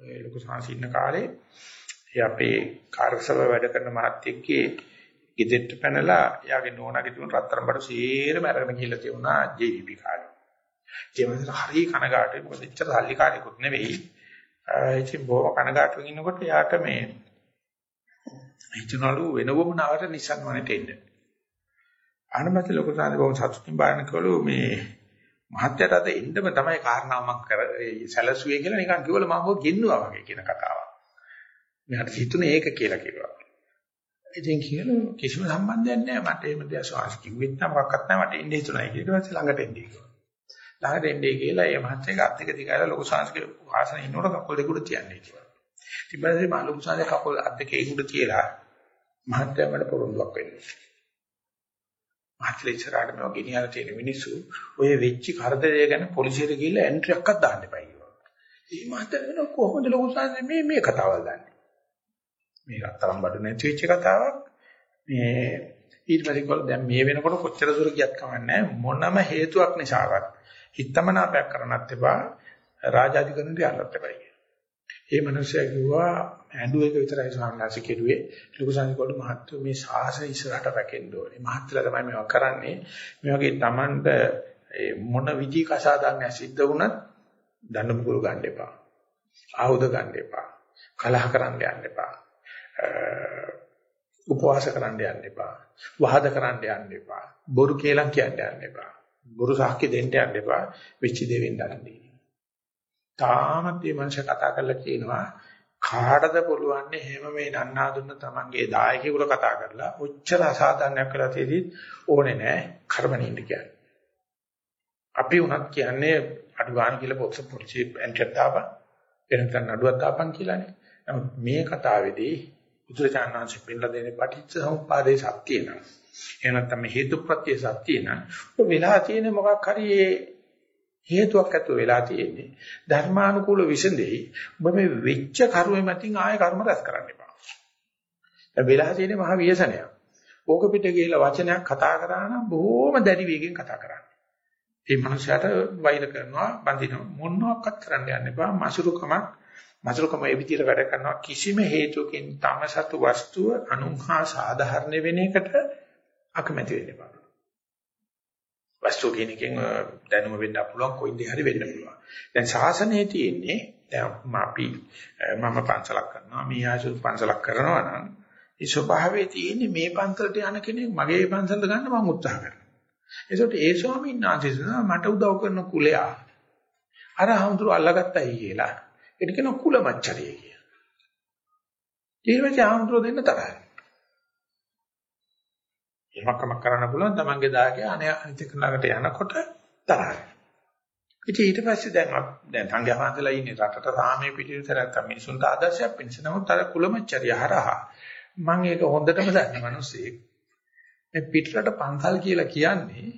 ඔය ලොකු සංසින්න කාලේ ඒ අපේ කාර්යසභාව වැඩ කරන මහත්තයෙක්ගේ ගෙදෙට්ට පැනලා එයාගේ නෝනාගේ තුන රත්තරන් බඩු සීරම අරගෙන ගිහිල්ලා තියුණා ජීවිපි කාලේ. ඒ වගේ හරි කනගාටුයි මොකද එච්චර සල්ලි කාර්යකුත් නෙවෙයි. ඉතින් බොහොම කනගාටුවෙන් ඉන්නකොට යාට මේ හිතනලු වෙනවම නවට Nissan වනට එන්න. ආනමත ලොකු සාන්ති බොහොම සතුටින් බාරන කළු මේ මහත්යට අද එන්නම තමයි කාරණාවක් කර සැලසුවේ කියලා නිකන් කිව්වල මම ඔය ගෙන්නුවා වගේ කියන කතාවක්. මෙයාට හිතුනේ ඒක කියලා කිව්වා. ඉතින් කියලා කිසිම සම්බන්ධයක් නැහැ මට එහෙම දෙයක් සවාස් කිව්වෙත් නැහැ මොකක්වත් නැහැ මට එන්නේ හිතුණා කියලා ඊට පස්සේ ළඟට එන්නේ කිව්වා. ළඟට එන්නේ කියලා ඒ මහත්තයා ගත් එක දිගාලා ලොකු සාංශක ආසන ඉන්නකොට කකුල් දෙක උඩ තියන්නේ කිව්වා. ඊට පස්සේ මා ලොකු සාංශක කකුල් අත් දෙකේ උඩ තියලා මහත්තයා මට පොරොන්දුවක් වෙන්නේ. මහත්තයා ඉස්සරහට මේවා ගෙනියලා තියෙන මිනිස්සු ඔය වෙච්ච කරදරය ගැන පොලිසියට ගිහිල්ලා එන්ට්‍රි එකක් දාන්න එපා කිව්වා. මේ මහත්තයා වෙන කොහොමද ලොකු සාංශක මේ මේ කතාවල් දන්නේ? මේ රත්තරන් බඩු නැති වෙච්ච කතාවක් මේ ඊට පස්සේ කොල්ල දැන් මේ වෙනකොට කොච්චර දුර ගියත් කමන්නේ මොනම හේතුවක් නිසාවත් හිතමනාපයක් කරන්නත් එපා රාජාධිකරණයට යන්නත් එපා කියන. ඒ මනුස්සයා කිව්වා ඇඬුව එක විතරයි සාමනාසි කෙරුවේ ලොකු සංකල්ප මහත්තු මේ ශාසන ඉස්සරහට රැකෙන්න ඕනේ. මහත්තුලා තමයි මේවා කරන්නේ. මේ වගේ Tamanට මොන විදි කසාදන්නේ සිද්ධ වුණත් දඬු මුගුරු ගන්න එපා. ආයුධ ගන්න එපා. කලහ කරන්න යන්න එපා. උපවාස කරන්න යන්න එපා. වහද කරන්න යන්න එපා. බොරු කේලම් කියන්න යන්න එපා. බොරු සාක්ෂි දෙන්න යන්න එපා. වෙච්ච දේ වෙන්න අරන්නේ. තාමත් මේ මනුෂ්‍ය කතා කරලා කියනවා කාටද පුළුවන් එහෙම මේ නන්නා දුන්න තමන්ගේ දායකයෙකුට කතා කරලා ඔච්චර අසාධාරණයක් කරලා තියෙදි ඕනේ නැහැ කර්මනින්ද කියන්නේ. අපි උනත් කියන්නේ අඩු ගන්න කියලා පොත් පොලිසිය එන්ටර් දාපන් එනකන් නඩුවක් දාපන් කියලානේ. නමුත් මේ කතාවේදී බුදුරජාණන් ශ්‍රී පින්ලා දෙන්නේ පටිච්ච සමුප්පාදේ සත්‍ය නං. එහෙම නැත්නම් මේ හේතුප්‍රත්‍ය සත්‍ය නං. ඔය වෙලා තියෙන මොකක් හරි හේතුවක් ඇතුව වෙලා තියෙන්නේ. ධර්මානුකූල විසඳෙයි. ඔබ මේ වෙච්ච කර්මෙ මතින් ආයෙ කර්ම රැස් කරන්න එපා. දැන් වෙලා තියෙන්නේ මහ ව්‍යසනයක්. ඕක පිට ගිහලා වචනයක් කතා කරා නම් බොහොම දැඩි වේගෙන් කතා කරන්න. ඒ මනුස්සයාට වෛර කරනවා, බඳිනවා මොනවාක්වත් කරන්න යන්න එපා. මසුරුකමක් මසුරුකම ඒ විදිහට වැඩ කරනවා කිසිම හේතුවකින් තම සතු වස්තුව අනුහා සාධාරණ වෙන එකට අකමැති වෙන්න එපා. වස්තු කියන එකෙන් දැනුම වෙන්න පුළුවන් කොයින්ද හරි වෙන්න පුළුවන්. දැන් ශාසනයේ තියෙන්නේ දැන් අපි මම පන්සලක් කරනවා මේ ආසු පන්සලක් කරනවා නම් ඒ ස්වභාවයේ තියෙන්නේ මේ පන්සලට යන කෙනෙක් මගේ පන්සලට ගන්න මම උත්සාහ කරනවා. ඒසොට ඒ ස්වාමීන් වහන්සේ මට උදව් කරන කුලයා අර හඳුරු අල්ලගත්තයි කියලා. ඒක කියන කුල මච්චරිය කියලා. ඊට පස්සේ හඳුරු දෙන්න තරහයි. එහෙමකමක් කරන්න පුළුවන් තමන්ගේ දාගේ අනේ අනිත් ළඟට යනකොට තරහයි. ඉතින් ඊට පස්සේ දැන් දැන් සංඝයා වහන්සේලා ඉන්නේ රටට සාමයේ පිටිවිතර නැත්නම් මිනිසුන්ට ආදර්ශයක් වෙනස නමුත් අර කුලමච්චරිය හරහා මම ඒක හොඳටම දන්නේ මිනිස්සෙක් මේ පිටරට පන්සල් කියලා කියන්නේ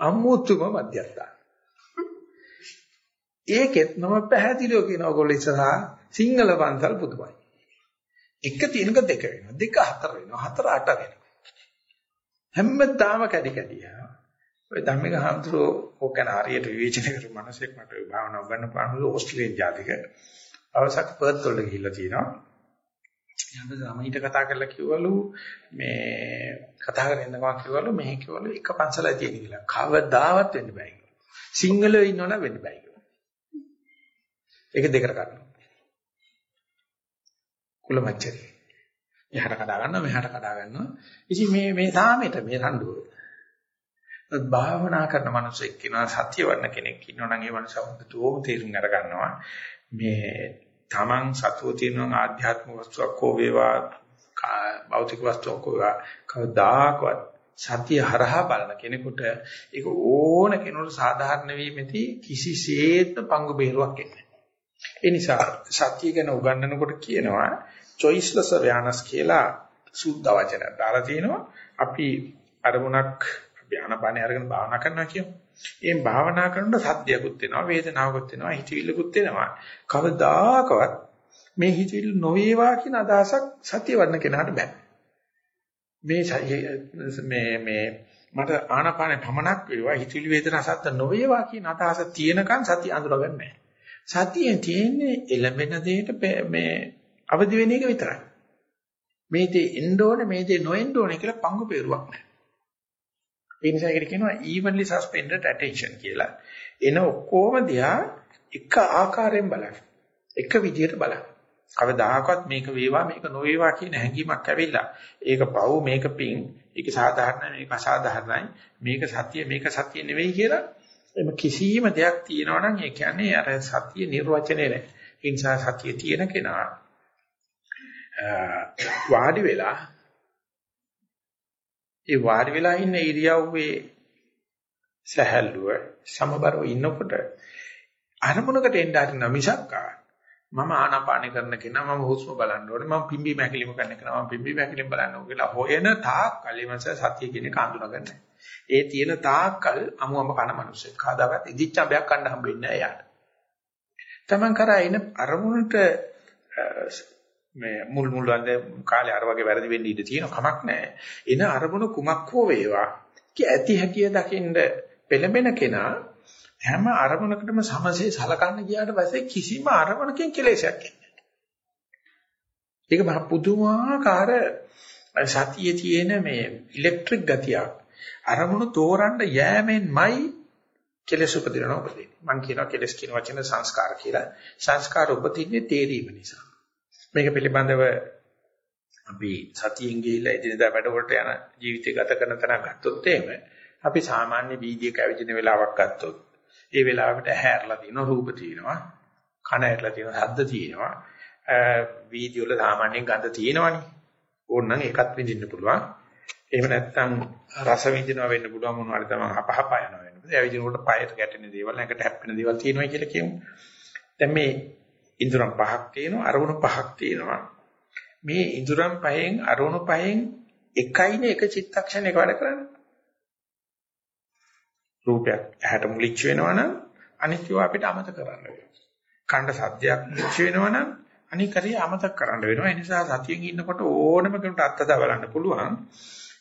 අමුතුම මධ්‍යස්ථාන. ඒකෙත් මම පැහැදිලිව කියන ඔයගොල්ලෝ ඉස්සරහා සිංහල පන්සල් පුදුමයි. එක තියෙනක දෙක වෙනවා. දෙක හතර වෙනවා. හතර අට වෙනවා. හැමදාම කැඩි කැඩි යනවා. ඔය ධම්මික හඳුරෝ ඕක ගැන හරියට විවේචනය කරපු මිනිසෙක් මට භාවනා උගන්න පානු ඕස්ට්‍රේලියානු ජාතික අවසක් පර්ත් වලට ගිහිල්ලා තියෙනවා. ඊට සමහිත කතා කරලා කිව්වලු මේ කතා කරගෙන ඉඳනවා කිව්වලු මෙහි කිව්වලු එක පන්සලයි තියෙන කියලා. කවදාවත් වෙන්න බෑ කිව්වා. සිංහලෝ ඉන්නවනම් වෙන්න බෑ කිව්වා. ඒක දෙකට ගන්නවා. කුලමච්චරි. එහාට කඩා ගන්නවා මෙහාට කඩා ගන්නවා. ඉතින් මේ මේ සාමෙට මේ රණ්ඩුව. භාවනා කරන මනුස්සයෙක් කියනවා සත්‍ය වර්ණ කෙනෙක් ඉන්නවා නම් ඒ මනුස්සයා හොඳටම තේරුම් අර ගන්නවා. මේ Taman සතුව තියෙන ආධ්‍යාත්මික වස්තුවක් හෝ වේවා භෞතික වස්තුවක් හෝ වේවා කවදාකවත් සත්‍ය හරහා බලන කෙනෙකුට ඒක ඕන කෙනෙකුට සාධාරණ වීමෙති කිසිසේත්ම පංගු බේරුවක් එන්නේ ඒ නිසා සත්‍ය ගැන උගන්වනකොට කියනවා choiceless awareness කියලා සුද්ධ වචනයක් දාලා තිනවා අපි අරමුණක් ධානාපානේ අරගෙන භාවනා කරනවා කියමු. එම් භාවනා කරනකොට සද්දයක්ත් වෙනවා වේදනාවක්ත් වෙනවා හිතවිල්ලකුත් වෙනවා. කවදාකවත් මේ හිතවිල්ල නොවේවා කියන අදහසක් සතිය වඩන කෙනාට බෑ. මේ මේ මේ මට ආනාපානේ පමණක් වේවා හිතවිලි වේදනා සද්ද නොවේවා කියන අදහස තියෙනකන් සතිය අඳුරගන්නේ නැහැ. සතියේ තියෙන්නේ එළඹෙන දෙයට මේ අවදි වෙන එක විතරයි. මේ දේ එන්න ඕනේ මේ දේ නොඑන්න ඕනේ කියලා පංගු peerුවක් නැහැ. ඒ නිසා ඒකට කියනවා evenly suspended attention කියලා. එන ඔක්කොම දිහා එක ආකාරයෙන් බලන්න. එක විදියට බලන්න. කවදාහකවත් මේක වේවා මේක නොවේවා කියන හැඟීමක් ඇවිල්ලා ඒක පව් මේක පිං ඒක සාධාරණයි මේක අසාධාරණයි මේක සත්‍ය මේක සත්‍ය නෙවෙයි කියලා එම කිසියම් දෙයක් තියෙනවා නම් ඒ කියන්නේ අර සත්‍ය නිර්වචනය නෑ ඒ නිසා සත්‍ය තියෙන කෙනා වාඩි වෙලා ඒ වාඩි වෙලා ඉන්න ඉරියව්වේ සහැල්ලුව සමබරව ඉන්නකොට අරමුණකට එන්න හරින මිසක්කා මම ආනාපාන කරන කෙනා මම හුස්ම බලන්න ඕනේ මම පිම්බි මැකිලිම කරන කෙනා මම පිම්බි මැකිලිම බලන්න ඕනේ කියලා හොයන තාක් කලිමස සතිය කියන එක අඳුනගන්න. ඒ තියෙන තාක්කල් අමුමම කන මිනිස්සෙක්. කාදාවත් ඉදිච්ච අබයක් ගන්න හම්බෙන්නේ නැහැ යාට. Taman කරා එන අරමුණට මේ මුල් මුල් වන්ද කාලේ අර වගේ වැරදි වෙන්න ඉඩ තියෙන කමක් නැහැ. එන අරමුණ කුමක් හෝ වේවා. කි ඇති හැකිය දකින්න පෙළඹෙන කෙනා හැම අරමුණකටම සමසේ සලකන්න ගියාට පස්සේ කිසිම අරමුණකින් කෙලෙසයක් එන්නේ ඒක මහ පුදුමාකාර සතියේ තියෙන මේ ඉලෙක්ට්‍රික් ගතියක් අරමුණු තෝරන්න යෑමෙන්මයි කෙලෙස් උපදිනවා උපදින්නේ. මම කියනවා කෙලෙස් කියන වචන සංස්කාර කියලා. සංස්කාර උපදින්නේ තේරීම නිසා. මේක පිළිබඳව අපි සතියෙන් ගිහිල්ලා එදිනදා වැඩවලට යන ජීවිතය ගත කරන තරම් ගත්තොත් එහෙම අපි සාමාන්‍ය වීදියේක ඇවිදින වෙලාවක් ගත්තොත් ඒ වෙලාවට හැරලා තියෙනවා රූප තියෙනවා කන ඇරලා තියෙනවා ශබ්ද තියෙනවා. වීඩියෝ වල සාමාන්‍යයෙන් ගඳ තියෙනවනේ. ඕනනම් ඒකත් විඳින්න පුළුවන්. එහෙම නැත්නම් රස විඳිනවා වෙන්න පුළුවන් මොනවාරි තමයි අපහප යනවා වෙන්න පුළුවන් ඒ විදිහට පයයට ගැටෙන දේවල් නැකට හැප්පෙන දේවල් තියෙනවා කියලා කියමු දැන් මේ ඉන්ද්‍රම් පහක් තියෙනවා අරමුණු පහක් තියෙනවා මේ ඉන්ද්‍රම් පහෙන් අරමුණු පහෙන් එකයිනේ එක චිත්තක්ෂණයක වැඩ කරන්නේ රූපයක් ඇහැට මුලිච්ච වෙනවනම් අනිත්‍යව අපිට අමතක කරන්න වෙනවා. කණ්ඩ සද්දයක් මුලිච්ච වෙනවනම් අනික හරිය අමතක කරන්න වෙනවා. ඒ නිසා සතියෙන් ඉන්නකොට ඕනම කෙනෙකුට අත්දැක බලන්න පුළුවන්.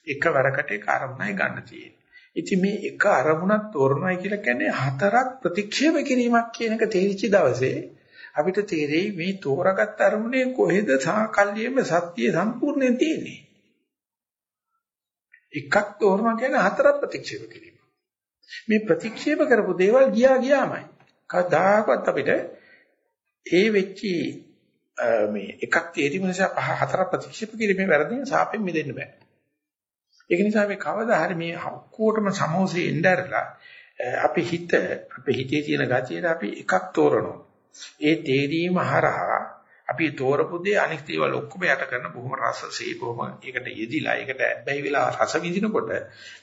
එකවරකට ඒක අරමුණයි ගන්න තියෙන්නේ. ඉතින් මේ එක අරමුණක් තෝරනයි කියලා කියන්නේ හතරක් ප්‍රතික්ෂේප කිරීමක් කියන එක තේරිච්ච දවසේ අපිට තේරෙයි මේ තෝරාගත් අරමුණේ කොහෙද සාකල්යෙම සත්‍ය සම්පූර්ණයෙන් තියෙන්නේ. එකක් තෝරනවා කියන්නේ හතරක් ප්‍රතික්ෂේප කිරීම. මේ ප්‍රතික්ෂේප කරපු දේවල් ගියා ගියාමයි. කවදාකවත් අපිට ඒ වෙච්චි මේ එකක් තේරීම නිසා පහ හතර ප්‍රතික්ෂේප කිරීමේ වැරදින් සාපෙන් මිදෙන්න බෑ. ඒක නිසා මේ කවදා හරි මේ ඔක්කොටම සමෝසේ එnderලා අපි හිත අපේ හිතේ තියෙන ගතියට අපි එකක් තෝරනවා. ඒ තේරීම හරහා අපි තෝරපු දේ අනිත් දේවල් ඔක්කොම යට කරන බොහොම රසසේ බොහොම ඒකට යෙදිලා ඒකට ඇබ්බැහි වෙලා රස විඳිනකොට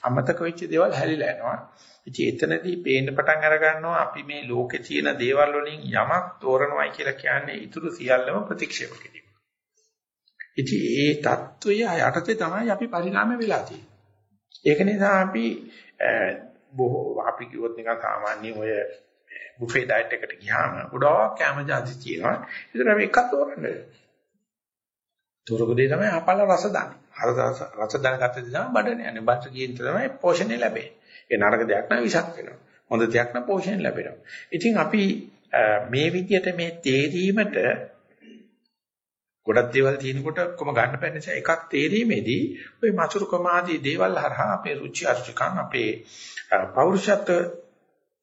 අමතක වෙච්ච දේවල් හැලිලා යනවා. ඉතින් එතනදී පේන්න පටන් අර ගන්නවා අපි මේ ලෝකේ තියෙන දේවල් වලින් යමක් තෝරනවායි කියලා කියන්නේ ඊටු සියල්ලම ප්‍රතික්ෂේප කිරීම. ඉතින් ඒ தত্ত্বය යටතේ තමයි අපි පරිණාමය වෙලා තියෙන්නේ. ඒක නිසා අපි බොහෝ අපි කිව්වොත් නිකන් සාමාන්‍ය ඔය බුෆේ ඩයට් එකට ගියාම ගොඩාක් කැම જાති තියෙනවා. ඒතර අපි එකක් තෝරන්නේ. තෝරගොඩේ තමයි අපල රස දාන්නේ. රස රස දාගත්තද තමයි බඩන යන්නේ. බඩට ගියන් තමයි පෝෂණය ලැබෙන්නේ. ඒ නරක දෙයක් නම් විසක් වෙනවා. හොඳ දෙයක් නම් පෝෂණය ලැබෙනවා. ඉතින් අපි මේ විදිහට මේ තේරීමට ගොඩක් දේවල් තියෙනකොට ඔක්කොම ගන්න බැරි නිසා එකක් තේරීමේදී ওই මසුරුකම ආදී දේවල් හරහා අපේ රුචි අරුචිකම් අපේ පෞරුෂත්ව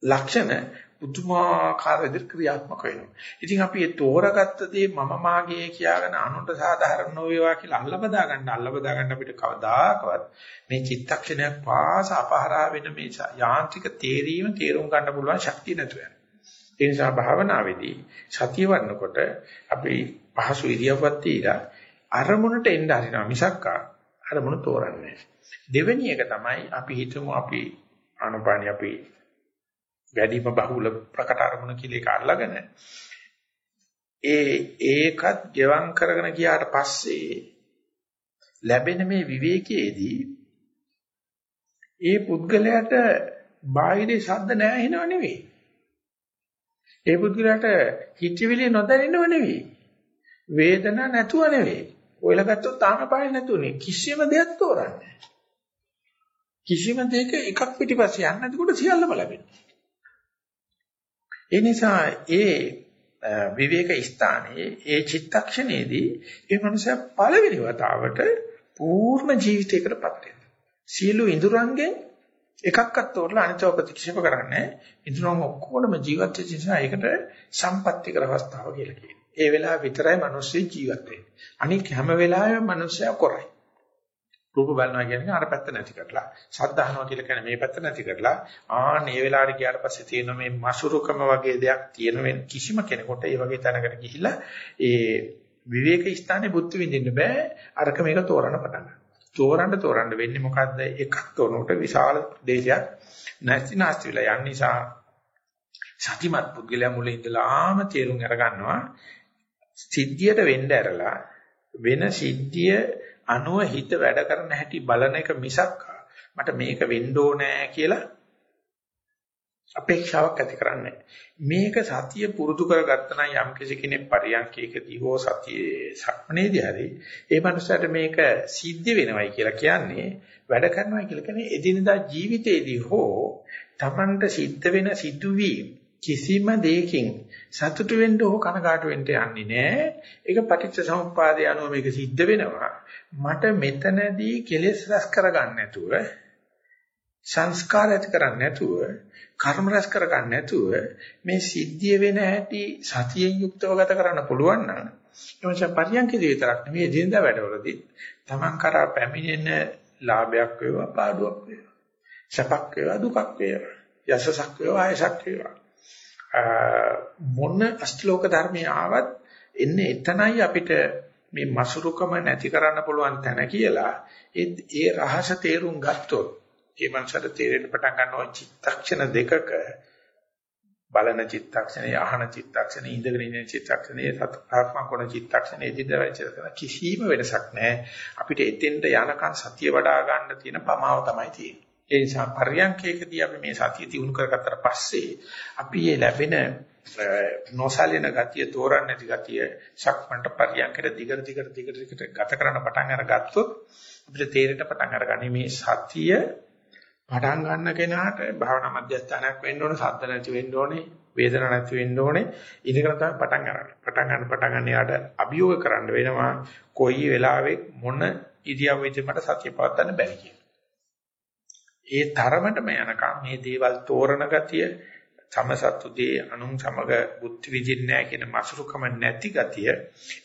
ලක්ෂණ පුදුමාකාර විදිහට ක්‍රියාත්මක වෙනවා. ඉතින් අපි ඒ තෝරාගත්ත දේ මම මාගේ කියාගෙන අනුන්ට සාධාරණ නොවේවා කියලා අල්ලබදා ගන්න අල්ලබදා ගන්න අපිට කවදාකවත් මේ චිත්තක්ෂණයක් පාස අපහරා වෙන මේ යාන්ත්‍රික තේරීම තේරුම් ගන්න පුළුවන් ශක්තිය නැතුව යනවා. ඒ නිසා භාවනාවේදී සතිය වඩනකොට අපි පහසු ඉරියව්වක් තියලා අරමුණට එන්න හරිනවා මිසක් අරමුණ තෝරන්නේ දෙවෙනි එක තමයි අපි හිතමු අපි ආනපානිය අපි වැඩිම බහුල ප්‍රකට අරමුණ කියලා එක අල්ලගෙන ඒ ඒකත් ගෙවම් කරගෙන ගියාට පස්සේ ලැබෙන මේ විවේකයේදී ඒ පුද්ගලයාට බාහිර ශබ්ද නැහැ හිනව නෙවෙයි. ඒ පුද්ගලයාට හිතවිලි නොදැනෙනව නෙවෙයි. වේදනා නැතුව නෙවෙයි. ඔයලා ගත්තොත් තාම පාය නැතුනේ කිසිම දෙයක් තෝරන්නේ කිසිම දෙයක එකක් පිටිපස්සේ යන්නේ නැතිකොට සියල්ලම ලැබෙනවා. ඒ නිසා ඒ විවේක ස්ථානයේ ඒ චිත්තක්ෂණයේදී ඒ මනුස්සයා පළවෙනි වතාවට පූර්ණ ජීවිතයකටපත් වෙනවා. සියලු ඉඳුරංගෙන් එකක්වත් තෝරලා අනිතව ප්‍රතික්ෂේප කරන්නේ ඉඳුරන් ඔක්කොම ජීවත් වෙච්ච නිසා ඒකට සම්පත්‍ති කර අවස්ථාව කියලා කියනවා. ඒ වෙලාව විතරයි මිනිස්සු ජීවත් වෙන්නේ. අනික හැම වෙලාවෙම මිනිස්සයා කරයි. රූප බලනවා කියන්නේ අර පැත්ත නැති කරලා. ශබ්ද අහනවා කියලා කියන්නේ මේ පැත්ත නැති කරලා. ආන් මේ වෙලාවට ගියාට පස්සේ තියෙන මේ මසුරුකම වගේ දෙයක් තියෙන කිසිම කෙනෙකුට ඒ වගේ තැනකට ගිහිල්ලා ඒ විවේක ස්ථානේ බුද්ධ විඳින්න බෑ. අරක මේක තෝරන්න පටන් ගන්නවා. තෝරන්න තෝරන්න වෙන්නේ මොකද්ද? එකක් තෝරනකොට විශාල දේශයක් නැති නැති වෙලා යන නිසා සතිමත් පුද්ගලයා මුලින් ඉඳලාම තේරුම් අරගන්නවා සිද්ධියට වෙන්න ඇරලා වෙන සිද්ධිය අනුව හිත වැඩ කරන හැටි බලන එක මිසක් මට මේක වෙන්න ඕනෑ කියලා අපේක්ෂාවක් ඇති කරන්නේ මේක සතිය පුරුදු කරගත්තා නම් යම් කිසි කෙනෙක් පරියන්කේකදී හෝ සතියේ සක්මනේදී හරි ඒ මනුස්සයාට මේක සිද්ධ වෙනවයි කියලා කියන්නේ වැඩ කරනවා කියලා කියන්නේ එදිනදා ජීවිතේදී හෝ Tamanට සිද්ධ වෙන සිදුවීම් කිසිම දෙයකින් සතුටු වෙන්න හෝ කනගාටු වෙන්න යන්නේ නැහැ. ඒක පටිච්ච සමුප්පාදේ අනුව මේක සිද්ධ වෙනවා. මට මෙතනදී කෙලෙස් රැස් කරගන්න නැතුව සංස්කාර ඇති කරන්නේ නැතුව කර්ම රැස් කරගන්න නැතුව මේ සිද්ධිය වෙන හැටි සතියෙන් යුක්තව ගත කරන්න පුළුවන් නම් එමන්ස පරියන්කේදී විතරක් නෙවෙයි දිනදා වැඩවලදී Taman කරා පැමිණෙන ලාභයක් වේවා පාඩුවක් වේවා. සැපක් වේවා දුකක් වේවා. යසසක් වේවා ආයසක් වේවා. මොන අෂ්ටලෝක ධර්මයේ ආවත් එන්නේ එතනයි අපිට මේ මසුරුකම නැති කරන්න පුළුවන් තැන කියලා ඒ ඒ රහස තේරුම් ගත්තොත් ඒ මනසට තේරෙන්න පටන් ගන්නවා චිත්තක්ෂණ දෙකක බලන චිත්තක්ෂණේ අහන චිත්තක්ෂණේ ඉඳගෙන ඉන්න චිත්තක්ෂණේ සත්‍යාත්මක කොන චිත්තක්ෂණේ දිදවචන කිසිම වෙනසක් නැහැ. අපිට එතෙන්ට යනකන් සතිය වඩා ගන්න තියෙන පමාව තමයි තියෙන්නේ. ඒ නිසා පරියන්කේකදී අපි මේ සතිය තියුණු කරගත්තට පස්සේ අපි මේ ලැබෙන නොසලින ගතිය තෝරන්නේ නැති ගතිය සක්මන්ට පරියන්කේට දිගට දිගට දිගට දිගට ගත කරන්න පටන් අරගත්තොත් අපිට තේරෙන්න පටන් අරගන්නේ මේ සතිය පටන් ගන්න කෙනාට භාවනා මධ්‍යස්ථානයක් වෙන්න ඕනේ සද්ද නැති වෙන්න ඕනේ වේදන නැති වෙන්න ඕනේ ඉඳගෙන තමයි පටන් ගන්න. පටන් ගන්න පටන් ගන්න යාට අභියෝග කරන්න වෙනවා කොයි වෙලාවෙ මොන ඉරියව්වෙද මට සතිය පවත්වන්න බැරි කියලා. ඒ තරමටම යනකම් මේ දේවල් තෝරන ගතිය සමසත්තුදී අනුන් සමග බුද්ධ විදින්නේ කියන මසුරුකම නැති ගතිය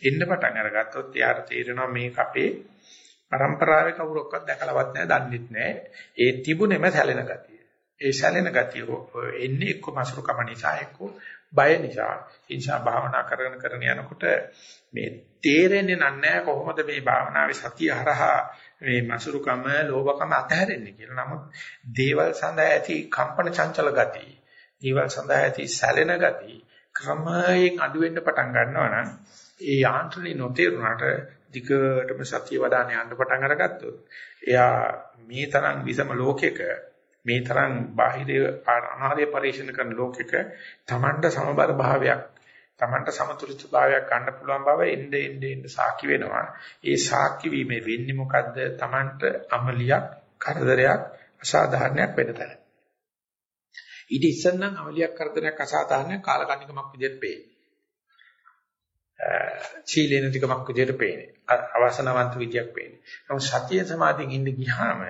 එන්න පටන් අරගත්තොත් යාර තේරෙනවා මේක අපේ પરම්පරාවේ කවුරක්වත් දැකලවත් නැහැ, දන්නෙත් නැහැ. ඒ තිබුණෙම සැලෙන ගතිය. ඒ සැලෙන ගතිය එන්නේ එක්ක මසුරුකම නිසා එක්ක බය නිසා. ඉන්ෂා භාවනා කරගෙන කරගෙන යනකොට මේ තේරෙන්නේ නැහැ කොහොමද මේ භාවනාවේ සතිය හරහා මේ මසුරුකම, ලෝභකම අතහැරෙන්නේ කියලා. නමුත් දේවල් සඳහා ඇති කම්පන චංචල ගතිය, දේවල් සඳහා ඇති සැලෙන ගතිය ක්‍රමයෙන් අඩු වෙන්න පටන් ගන්නවා නම් ඒ යාන්ත්‍රණය නොතේරුණාට දිගටම සතිය වදාන යන්න පටන් අරගත්තොත් එයා මේ තරම් විසම ලෝකයක මේ තරම් බාහිර අනාර්ය පරිශන කරන ලෝකයක Tamanට සමබර භාවයක් Tamanට සමතුලිත භාවයක් ගන්න පුළුවන් බව එnde ende ende සාකි වෙනවා. ඒ සාකි වීමේ වෙන්නේ මොකද්ද? Tamanට අමලියක්, කරදරයක්, අසාධාරණයක් වෙන තැන. ඊට ඉස්සෙල්නම් අමලියක්, කරදරයක්, අසාධාරණයක් කාලකන්නිකමක් විදිහට පේන්නේ. චීලේන ටිකමක් විදිහට පේන්නේ. අවසනවන්ත විදියක් පේන්නේ. නමුත් සතිය සමාධියෙන් ඉන්න ගියාම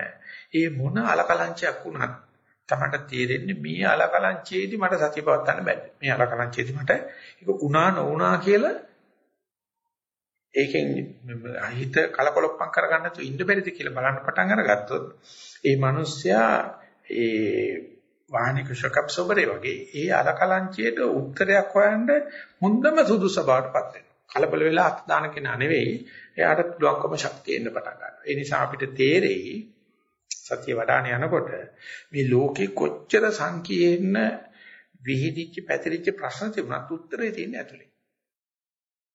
ඒ මොන අලකලංචයක් වුණත් තමන්ට තේරෙන්නේ මේ අලකලංචේදී මට සතිය පවත්වන්න බැහැ. මේ අලකලංචේදී මට ඒක උනා නොඋනා කියලා ඒකෙන් හිත කලකොලොප්පම් කරගන්න තු ඉන්න බැරිද කියලා බලන්න පටන් අරගත්තොත් ඒ මිනිස්සයා ඒ වාහනික ෂොකප් සොබරේ වගේ ඒ අලකලංචියට උත්තරයක් හොයන්න හොඳම සුදුසු බවටපත් වෙනවා. කලබල වෙලා අත් දාන කෙනා නෙවෙයි එයාට පුළුවන්කම ශක්තිය එන්න පටන් ගන්නවා. ඒ නිසා අපිට තේරෙයි සතිය වඩාන යනකොට මේ ලෝකේ කොච්චර සංකීර්ණ විහිදිච්ච පැතිරිච්ච ප්‍රශ්න තිබුණත් උත්තරේ තියෙන්නේ ඇතුලේ.